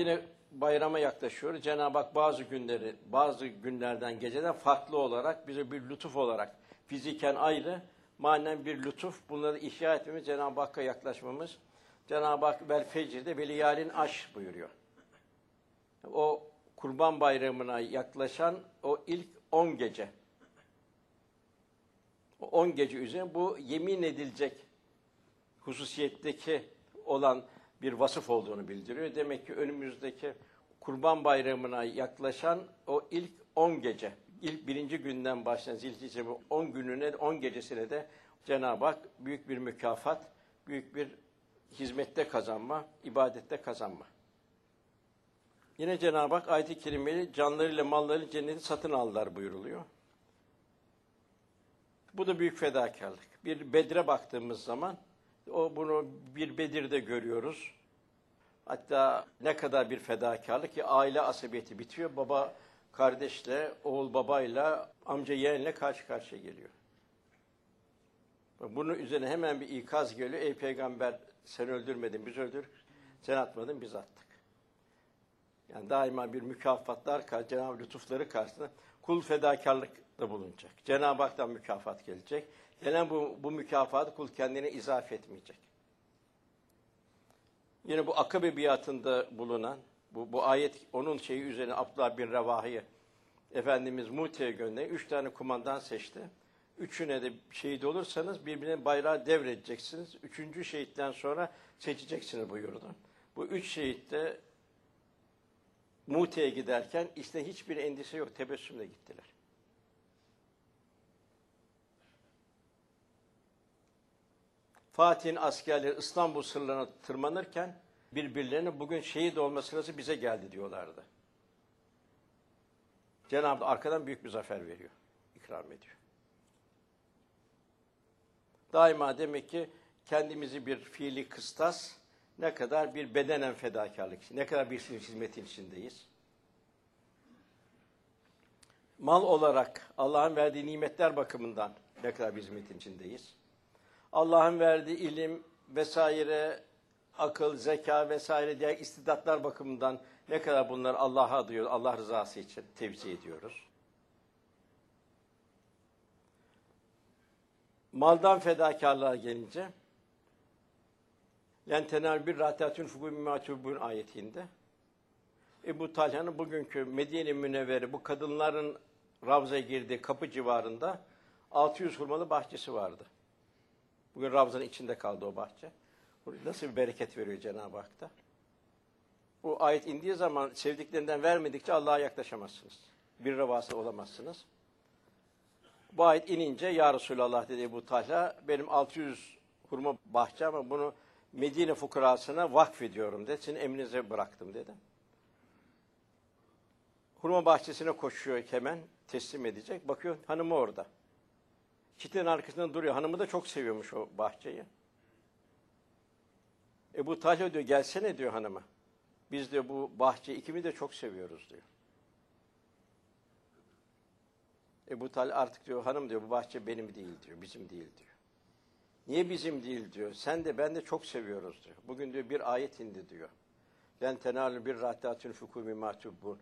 Yine bayrama yaklaşıyoruz. Cenab-ı Hak bazı günleri, bazı günlerden, geceden farklı olarak bize bir lütuf olarak fiziken ayrı, manen bir lütuf. Bunları ihya etmemiz, Cenab-ı Hakk'a yaklaşmamız. Cenab-ı Hak vel fecirde ve liyalin aş buyuruyor. O kurban bayramına yaklaşan o ilk 10 gece. O 10 gece üzerine bu yemin edilecek hususiyetteki olan bir vasıf olduğunu bildiriyor. Demek ki önümüzdeki Kurban Bayramı'na yaklaşan o ilk 10 gece, ilk birinci günden başlayan Zilhicce'nin 10 gününe, 10 gecesine de Cenab-ı Hak büyük bir mükafat, büyük bir hizmette kazanma, ibadette kazanma. Yine Cenab-ı Hak ayet-i kerimeli canlarıyla mallarıyla cenneti satın aldılar buyuruluyor. Bu da büyük fedakarlık. Bir Bedre baktığımız zaman o bunu bir Bedir'de görüyoruz. Hatta ne kadar bir fedakarlık ki aile asabiyeti bitiyor. Baba kardeşle, oğul babayla, amca yeğenle karşı karşıya geliyor. Bunun üzerine hemen bir ikaz geliyor. Ey peygamber sen öldürmedin, biz öldürdük. Sen atmadın, biz attık. Yani daima bir mükafatlar, Cenab-ı lütufları karşısında kul fedakarlıkta bulunacak. Cenab-ı Hak'tan mükafat gelecek. Gelen bu, bu mükafatı kul kendine izafe etmeyecek. Yine bu Akabe biatında bulunan, bu, bu ayet onun şeyi üzerine Abdullah bin Revahi'ye Efendimiz Mute'ye gönderdi. Üç tane kumandan seçti. Üçüne de şehit olursanız birbirine bayrağı devredeceksiniz. Üçüncü şehitten sonra seçeceksiniz buyurdu. Bu üç şehit de Mute'ye giderken işte hiçbir endişe yok. Tebessümle gittiler. Fatih'in askerleri İstanbul sırlarına tırmanırken birbirlerine bugün şehit olma sırası bize geldi diyorlardı. Cenab-ı arkadan büyük bir zafer veriyor, ikram ediyor. Daima demek ki kendimizi bir fiili kıstas, ne kadar bir bedenen fedakarlık, ne kadar bir hizmetin içindeyiz. Mal olarak Allah'ın verdiği nimetler bakımından ne kadar bir hizmetin içindeyiz. Allah'ın verdiği ilim vesaire, akıl, zeka vesaire diğer istidatlar bakımından ne kadar bunları Allah'a adıyor, Allah rızası için tevzi ediyoruz. Maldan fedakarlığa gelince yani tenal bir rahatatün fugu mimatubun ayetinde Ebu Talha'nın bugünkü Medine Münevveri bu kadınların Ravza'ya girdiği kapı civarında 600 hurmalı bahçesi vardı. Bugün Ravza'nın içinde kaldı o bahçe. Nasıl bir bereket veriyor Cenab-ı Hak da. Bu ayet indiği zaman sevdiklerinden vermedikçe Allah'a yaklaşamazsınız. Bir revası olamazsınız. Bu ayet inince Ya Resulallah dedi Ebu Talha benim 600 hurma bahçe ama bunu Medine fukarasına vakfediyorum dedi. Sizin emrinize bıraktım dedi. Hurma bahçesine koşuyor hemen teslim edecek. Bakıyor hanımı orada. Çitin arkasında duruyor. Hanımı da çok seviyormuş o bahçeyi. Ebu Talha diyor gelsene diyor hanıma. Biz de bu bahçeyi ikimiz de çok seviyoruz diyor. Ebu Talha artık diyor hanım diyor bu bahçe benim değil diyor. Bizim değil diyor. Niye bizim değil diyor. Sen de ben de çok seviyoruz diyor. Bugün diyor bir ayet indi diyor. Len tenalu bir rahtatün fukumi mahtubbun.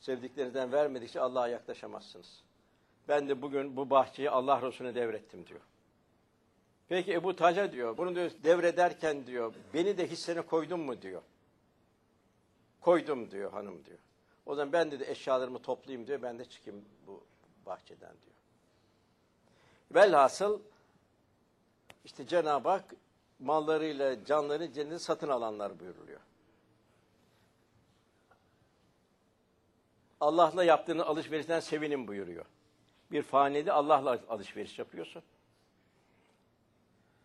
Sevdiklerinizden vermedikçe Allah'a yaklaşamazsınız. Ben de bugün bu bahçeyi Allah Resulüne devrettim diyor. Peki Ebu Talha diyor, bunu diyor devrederken diyor, beni de hissene koydun mu diyor. Koydum diyor hanım diyor. O zaman ben de, eşyalarımı toplayayım diyor, ben de çıkayım bu bahçeden diyor. Velhasıl işte Cenab-ı Hak mallarıyla canlarını cenneti satın alanlar buyuruluyor. Allah'la yaptığını alışverişten sevinin buyuruyor. Bir fanide Allah'la alışveriş yapıyorsun.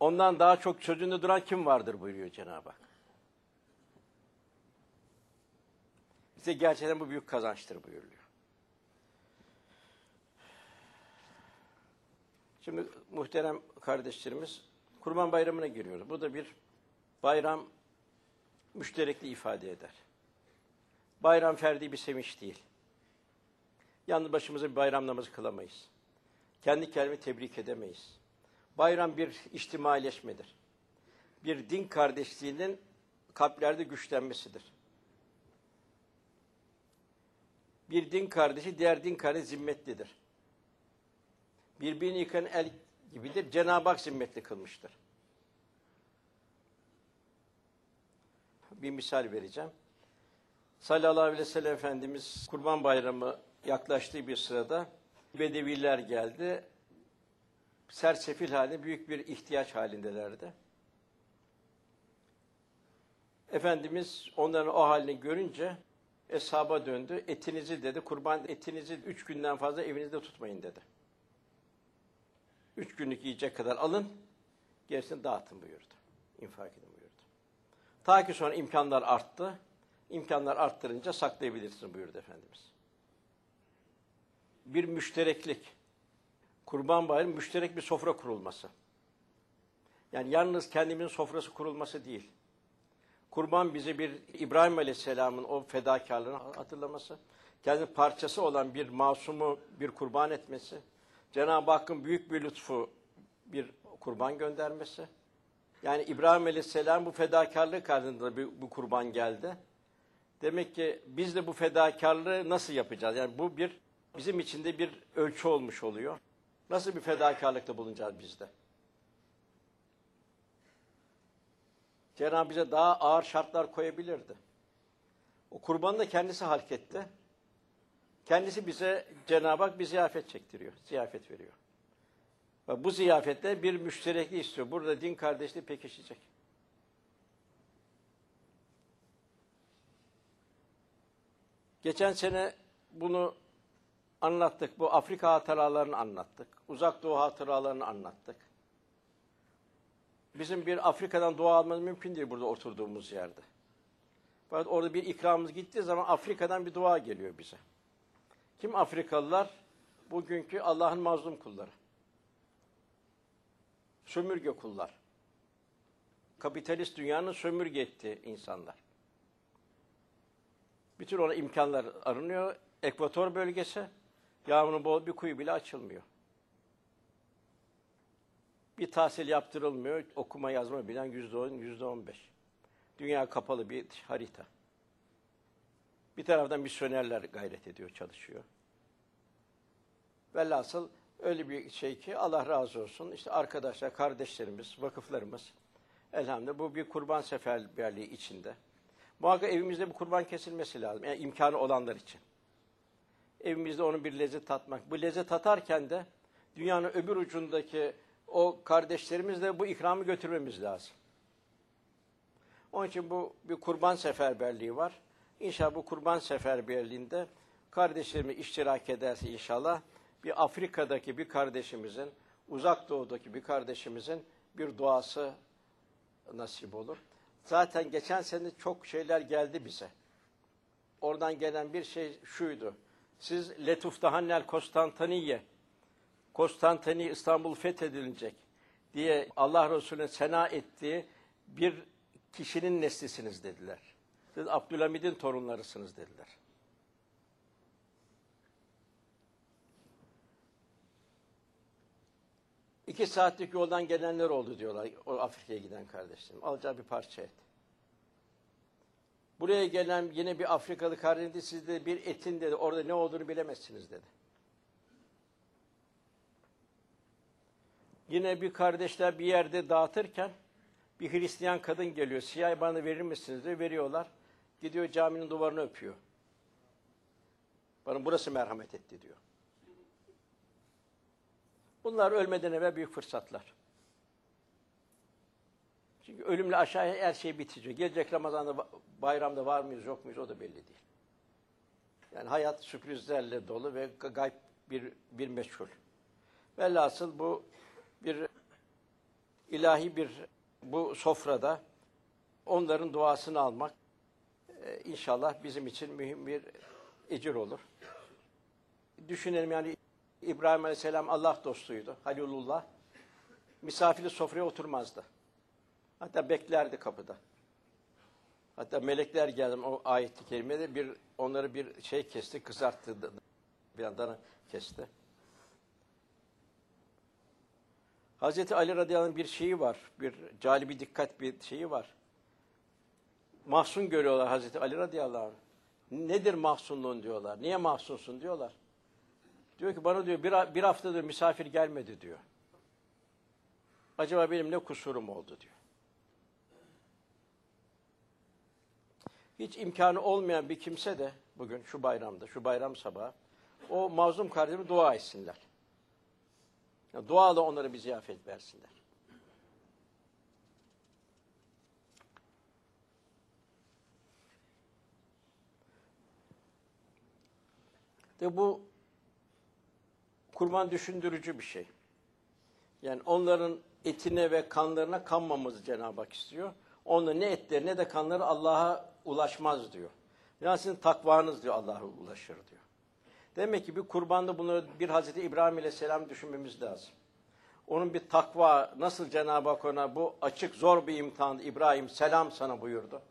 Ondan daha çok sözünde duran kim vardır buyuruyor Cenab-ı Hak. İşte gerçekten bu büyük kazançtır buyuruluyor. Şimdi muhterem kardeşlerimiz Kurban Bayramı'na giriyoruz. Bu da bir bayram müşterekli ifade eder. Bayram ferdi bir sevinç değil. Yalnız başımıza bir bayram namazı kılamayız. Kendi kendimi tebrik edemeyiz. Bayram bir Bir din kardeşi diğer din kardeşi zimmetlidir. Birbirini yıkan el gibidir. Cenab-ı Hak zimmetli kılmıştır. Bir misal vereceğim. Sallallahu aleyhi ve sellem Efendimiz Kurban Bayramı yaklaştığı bir sırada Bedeviler geldi. Sersefil halinde büyük bir ihtiyaç halindelerdi. Efendimiz onların o halini görünce eshaba döndü. Etinizi dedi, kurban etinizi üç günden fazla evinizde tutmayın dedi. Üç günlük yiyecek kadar alın, gerisini dağıtın buyurdu. İnfak edin buyurdu. Ta ki sonra imkanlar arttı. İmkanlar arttırınca saklayabilirsin buyurdu Efendimiz. Bir müştereklik. Kurban bayramı müşterek bir sofra kurulması. Yani yalnız kendimizin sofrası kurulması değil. Kurban bize bir İbrahim Aleyhisselam'ın o fedakarlığını hatırlaması, kendi parçası olan bir masumu bir kurban etmesi, Cenab-ı Hakk'ın büyük bir lütfu bir kurban göndermesi. Yani İbrahim Aleyhisselam bu fedakarlık karşılığında bu, bu kurban geldi. Demek ki biz de bu fedakarlığı nasıl yapacağız? Yani bu bir bizim için de bir ölçü olmuş oluyor. Nasıl bir fedakarlıkta bulunacağız biz de? Cenab-ı bize daha ağır şartlar koyabilirdi. O kurbanı da kendisi halk etti. Kendisi bize Cenab-ı Hak bir ziyafet çektiriyor, ziyafet veriyor. Ve bu ziyafette bir müşterekliği istiyor. Burada din kardeşliği pekişecek. Geçen sene bunu anlattık. Bu Afrika hatıralarını anlattık. Uzak Doğu hatıralarını anlattık. Bizim bir Afrika'dan dua almamız mümkün değil burada oturduğumuz yerde. Fakat orada bir ikramımız gittiği zaman Afrika'dan bir dua geliyor bize. Kim Afrikalılar? Bugünkü Allah'ın mazlum kulları. Sömürge kullar. Kapitalist dünyanın sömürge ettiği insanlar. Bütün ona imkanlar arınıyor. Ekvator bölgesi, yağmurun bol bir kuyu bile açılmıyor. Bir tahsil yaptırılmıyor, okuma yazma bilen yüzde on, yüzde on beş. Dünya kapalı bir harita. Bir taraftan misyonerler gayret ediyor, çalışıyor. Velhasıl öyle bir şey ki Allah razı olsun. İşte arkadaşlar, kardeşlerimiz, vakıflarımız elhamdülillah bu bir kurban seferberliği içinde. Muhakkak evimizde bir kurban kesilmesi lazım. Yani imkanı olanlar için. Evimizde onun bir lezzet tatmak. Bu lezzet tatarken de dünyanın öbür ucundaki o kardeşlerimizle bu ikramı götürmemiz lazım. Onun için bu bir kurban seferberliği var. İnşallah bu kurban seferberliğinde kardeşlerimiz iştirak ederse inşallah bir Afrika'daki bir kardeşimizin, uzak doğudaki bir kardeşimizin bir duası nasip olur. Zaten geçen sene çok şeyler geldi bize. Oradan gelen bir şey şuydu. Siz Letuftahannel Konstantiniye, Konstantini İstanbul fethedilecek diye Allah Resulü'ne sena ettiği bir kişinin neslisiniz dediler. Siz Abdülhamid'in torunlarısınız dediler. İki saatlik yoldan gelenler oldu diyorlar o Afrika'ya giden kardeşlerim. Alacağı bir parça et. Buraya gelen yine bir Afrikalı kardeşim siz de bir etin dedi orada ne olduğunu bilemezsiniz dedi. Yine bir kardeşler bir yerde dağıtırken bir Hristiyan kadın geliyor. Siyah bana verir misiniz diye veriyorlar. Gidiyor caminin duvarını öpüyor. Bana burası merhamet etti diyor. Bunlar ölmeden evvel büyük fırsatlar. Çünkü ölümle aşağıya her şey bitecek. Gelecek Ramazan'da, bayramda var mıyız yok muyuz o da belli değil. Yani hayat sürprizlerle dolu ve gayb bir, bir meçhul. Velhasıl bu bir ilahi bir bu sofrada onların duasını almak e, inşallah bizim için mühim bir ecir olur. Düşünelim yani İbrahim Aleyhisselam Allah dostuydu, Halilullah. Misafiri sofraya oturmazdı. Hatta beklerdi kapıda. Hatta melekler geldi o ayet-i kerimede bir onları bir şey kesti, kızarttı. Bir yandan kesti. Hazreti Ali radıyallahu anh bir şeyi var. Bir calibi dikkat bir şeyi var. Mahzun görüyorlar Hazreti Ali radıyallahu anh. Nedir mahzunluğun diyorlar. Niye mahzunsun diyorlar. Diyor ki bana diyor bir, bir haftadır misafir gelmedi diyor. Acaba benim ne kusurum oldu diyor. Hiç imkanı olmayan bir kimse de bugün şu bayramda, şu bayram sabahı o mazlum kardeşime dua etsinler. Yani duayla onlara bir ziyafet versinler. De bu kurban düşündürücü bir şey. Yani onların etine ve kanlarına kanmamızı Cenab-ı Hak istiyor. Onların ne etleri ne de kanları Allah'a ulaşmaz diyor. Yani sizin takvanız diyor Allah'a ulaşır diyor. Demek ki bir kurbanda bunu bir Hazreti İbrahim Aleyhisselam düşünmemiz lazım. Onun bir takva nasıl Cenab-ı Hak ona bu açık zor bir imtihan İbrahim selam sana buyurdu.